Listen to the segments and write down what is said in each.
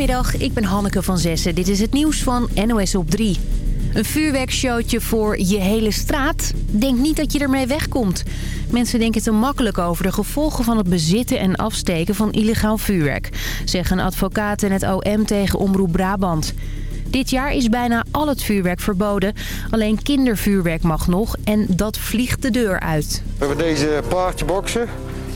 Goedemiddag, ik ben Hanneke van Zessen. Dit is het nieuws van NOS op 3. Een vuurwerkshowtje voor je hele straat? Denk niet dat je ermee wegkomt. Mensen denken te makkelijk over de gevolgen van het bezitten en afsteken van illegaal vuurwerk. Zeggen advocaat en het OM tegen Omroep Brabant. Dit jaar is bijna al het vuurwerk verboden. Alleen kindervuurwerk mag nog en dat vliegt de deur uit. We hebben deze paardjeboxen.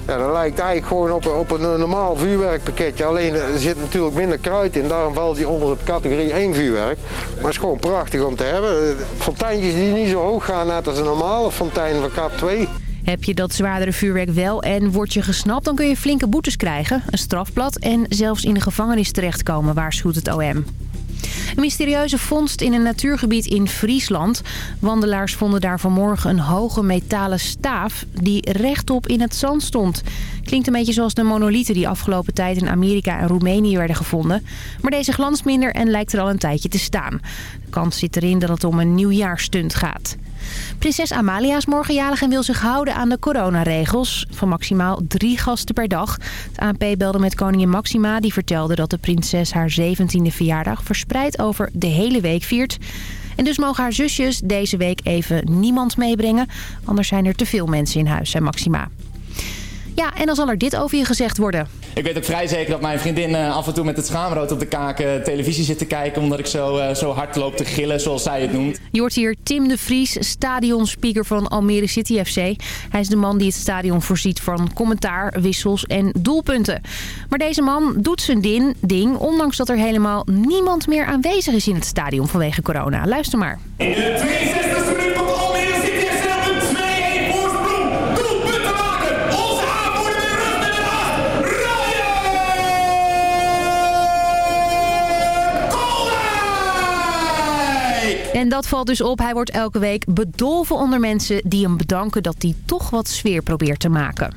Ja, dat lijkt eigenlijk gewoon op, op een normaal vuurwerkpakketje. Alleen er zit natuurlijk minder kruid in. Daarom valt die onder de categorie 1 vuurwerk. Maar het is gewoon prachtig om te hebben. Fonteintjes die niet zo hoog gaan net als een normale fontein van kap 2. Heb je dat zwaardere vuurwerk wel en word je gesnapt... dan kun je flinke boetes krijgen, een strafblad... en zelfs in de gevangenis terechtkomen, waarschuwt het OM. Een mysterieuze vondst in een natuurgebied in Friesland. Wandelaars vonden daar vanmorgen een hoge metalen staaf die rechtop in het zand stond. Klinkt een beetje zoals de monolieten die afgelopen tijd in Amerika en Roemenië werden gevonden. Maar deze glanst minder en lijkt er al een tijdje te staan. De kans zit erin dat het om een nieuwjaarstunt gaat. Prinses Amalia is morgenjarig en wil zich houden aan de coronaregels. Van maximaal drie gasten per dag. Het ANP belde met koningin Maxima. Die vertelde dat de prinses haar 17e verjaardag verspreid over de hele week viert. En dus mogen haar zusjes deze week even niemand meebrengen. Anders zijn er te veel mensen in huis, zei Maxima. Ja, en dan zal er dit over je gezegd worden. Ik weet ook vrij zeker dat mijn vriendin uh, af en toe met het schaamrood op de kaken uh, televisie zit te kijken... omdat ik zo, uh, zo hard loop te gillen, zoals zij het noemt. Je hoort hier Tim de Vries, stadionspeaker van Almere City FC. Hij is de man die het stadion voorziet van commentaar, wissels en doelpunten. Maar deze man doet zijn ding, ding ondanks dat er helemaal niemand meer aanwezig is in het stadion vanwege corona. Luister maar. In de 62e minuut dat valt dus op. Hij wordt elke week bedolven onder mensen die hem bedanken dat hij toch wat sfeer probeert te maken.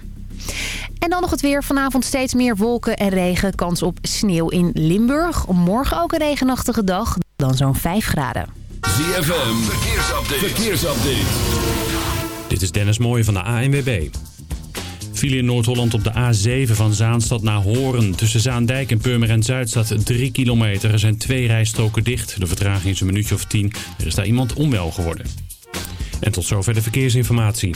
En dan nog het weer. Vanavond steeds meer wolken en regen. Kans op sneeuw in Limburg. Morgen ook een regenachtige dag. Dan zo'n 5 graden. ZFM, verkeersupdate. verkeersupdate. Dit is Dennis Mooij van de ANWB. File in Noord-Holland op de A7 van Zaanstad naar Horen. Tussen Zaandijk en Purmerend Zuid staat 3 kilometer. Er zijn twee rijstroken dicht. De vertraging is een minuutje of 10. Er is daar iemand onwel geworden. En tot zover de verkeersinformatie.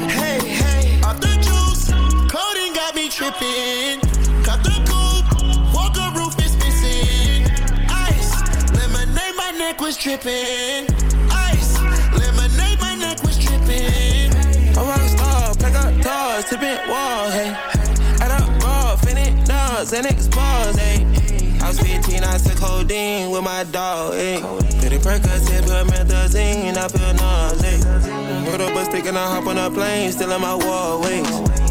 Tripping. Cut the coupe, walker roof is missing. Ice, lemonade, my neck was tripping. Ice, lemonade, my neck was tripping. A rock star, pack up doors, tipping walls, hey. Add up raw, finish dogs, and expose, hey. I was 15, I took codeine with my dog, hey. Pretty Percocet, put methazine, I feel nauseous. Put up a stick and I hop on a plane, still in my wallways.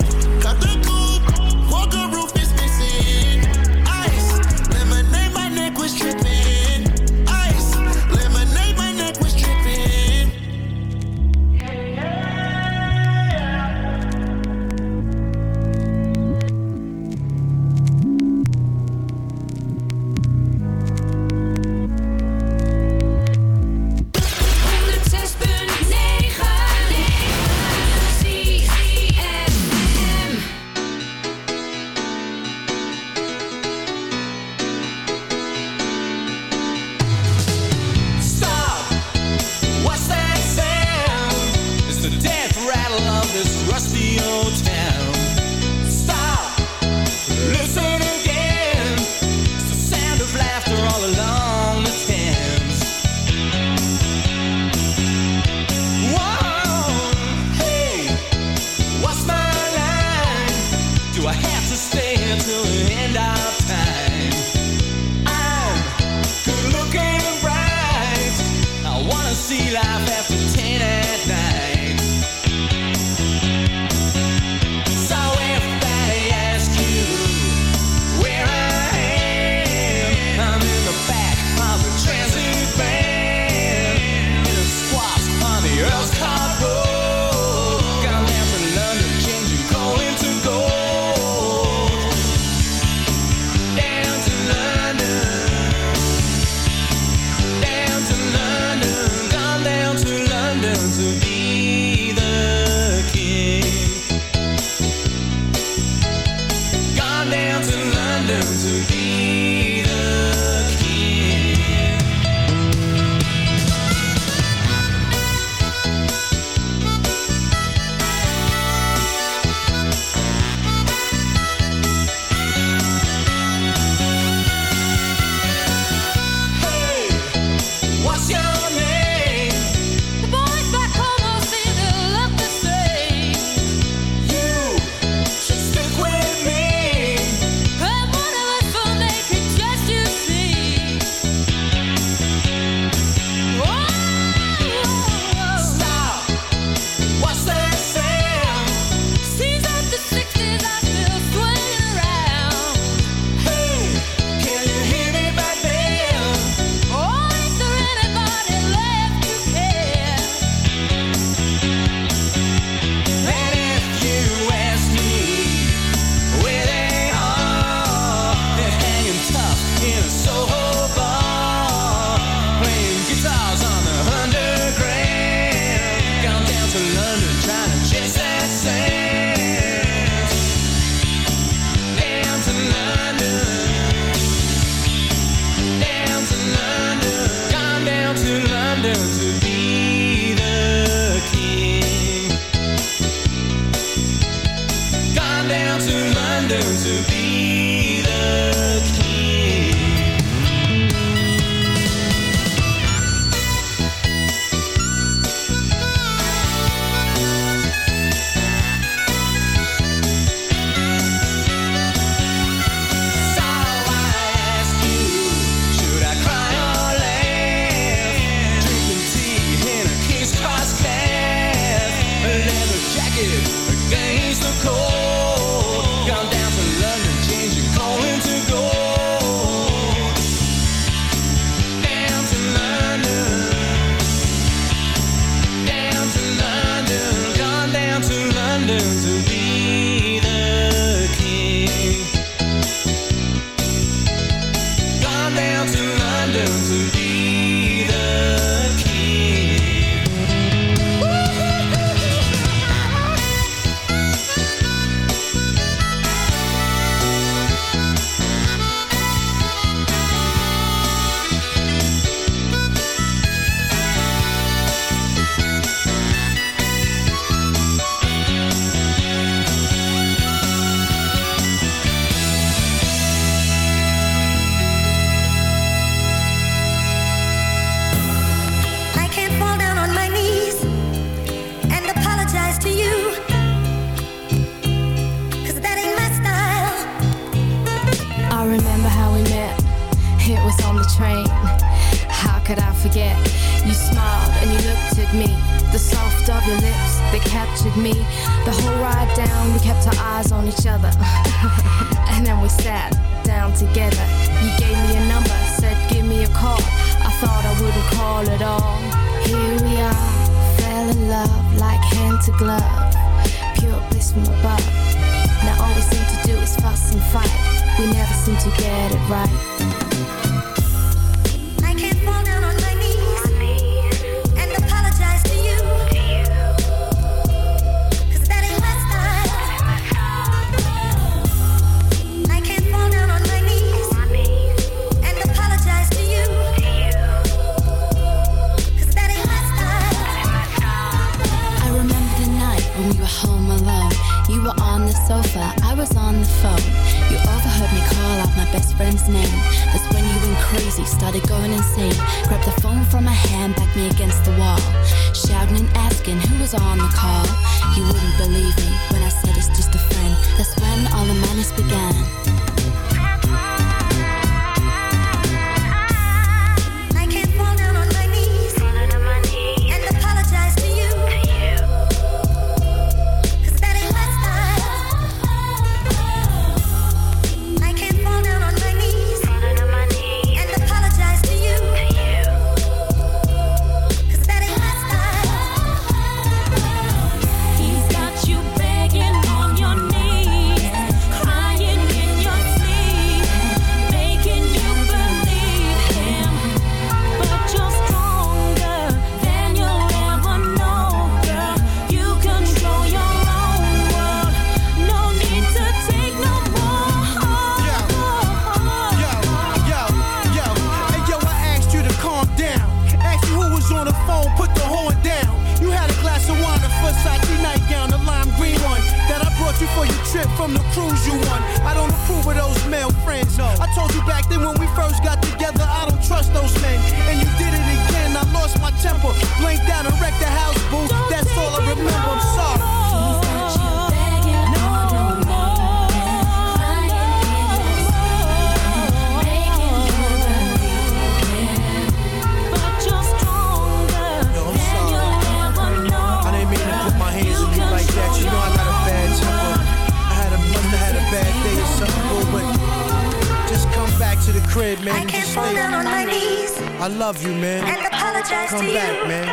love you, man. And apologize Come to back, you. man.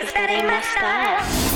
Cause that ain't my style.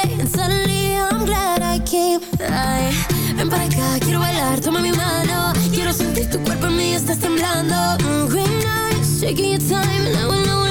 para acá, quiero bailar, toma mi mano. Quiero sentir tu cuerpo en mí, estás temblando. Mm, green eyes, taking your time, and I know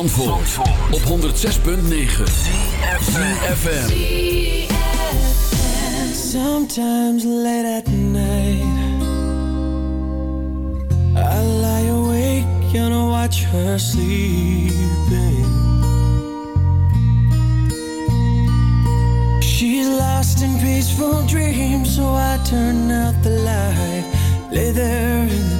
Zandvoort, Zandvoort. op 106.9 CFM Sometimes late at night I lie awake and watch her sleeping. She's lost in peaceful dreams So I turn out the light. Lay there in the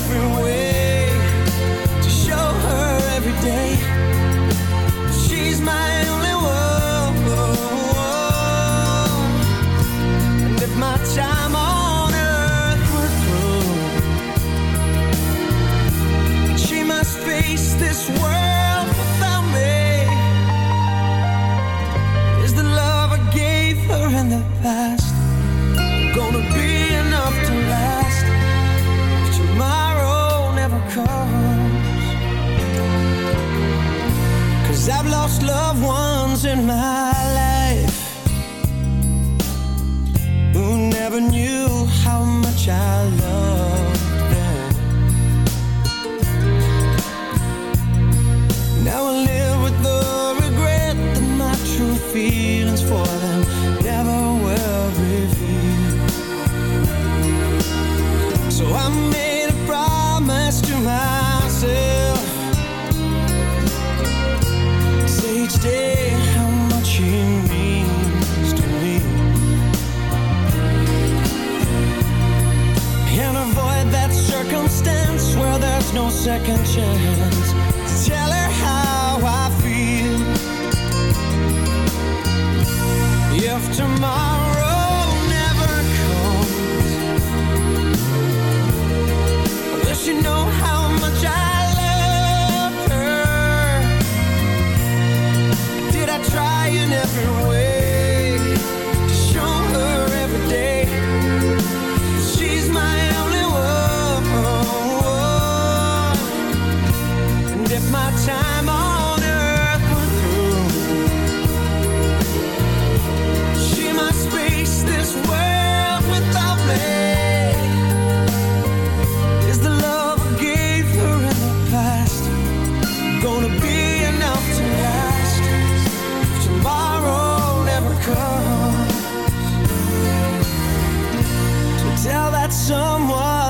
different way.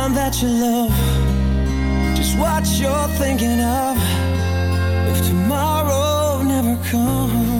someone that you love. Just what you're thinking of. If tomorrow never comes.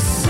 see.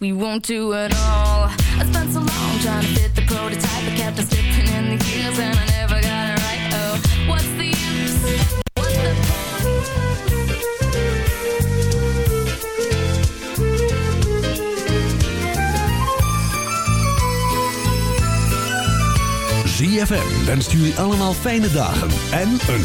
we won't do it all. I spent so long trying to fit the prototype, I kept on slipping in the gears and I never got it right. Oh, what's the use? what the fuck ZFM wenst jullie allemaal fijne dagen en een